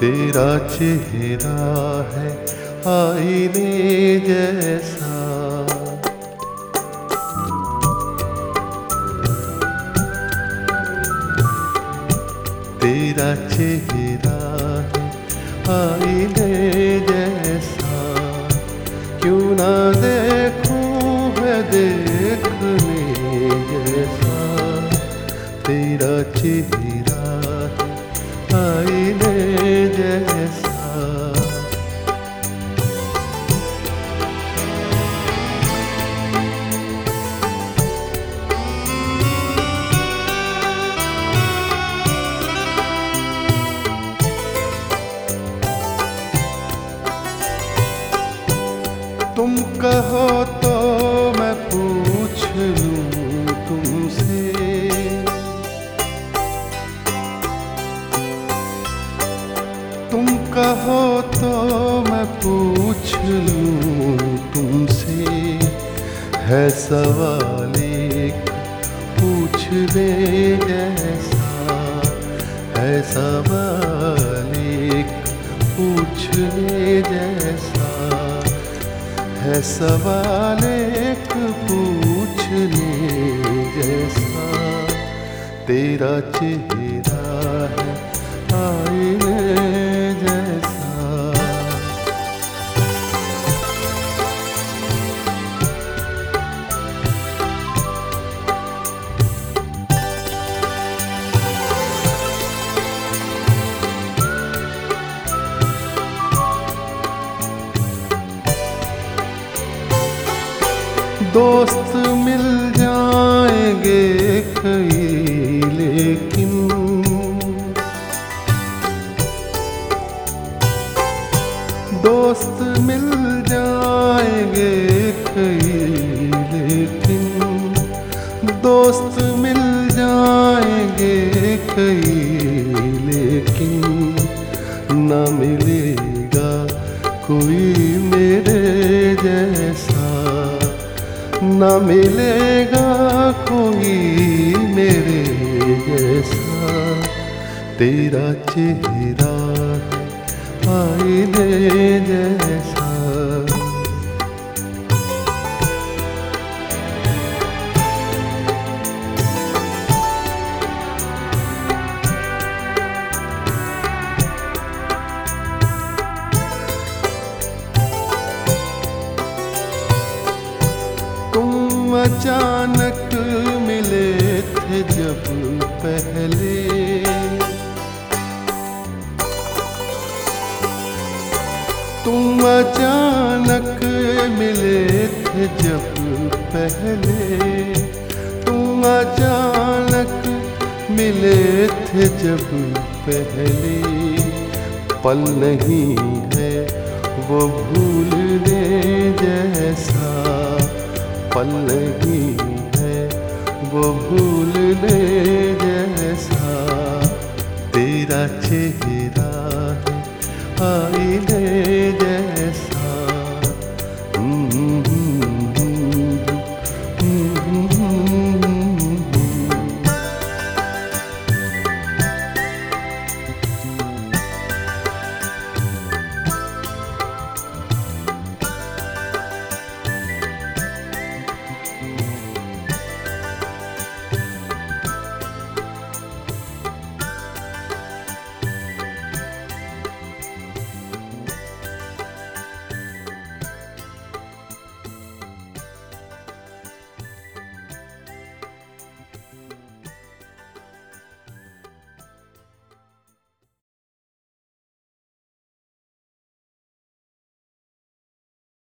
तेरा चेहरा है आईने जैसा। तेरा चेहरा है आईने जैसा। क्यों ना देखूँ है देखने जैसा। तेरा चेहरा है आईने जैसा तुम कहो तो है सवाल एक। पूछने जैसा है सवाल एक। पूछने जैसा, है सवाल एक। पूछने जैसा, तेरा चेहरा है आईने दोस्त मिल जाएँगे कई, लेकिन दोस्त मिल जाएँगे कई, लेकिन दोस्त मिल जाएँगे कई, लेकिन न मिलेगा कोई मेरे जैसा। न मिलेगा कोई मेरे जैसा। तेरा चेहरा आईने जैसा। अचानक मिले थे जब पहले। तुम अचानक मिले थे जब पहले। तुम अचानक मिले थे जब पहले। पल नहीं है, वो भूलने जैसा। पल ही है वो भूलने जैसा। तेरा चेहरा है आईने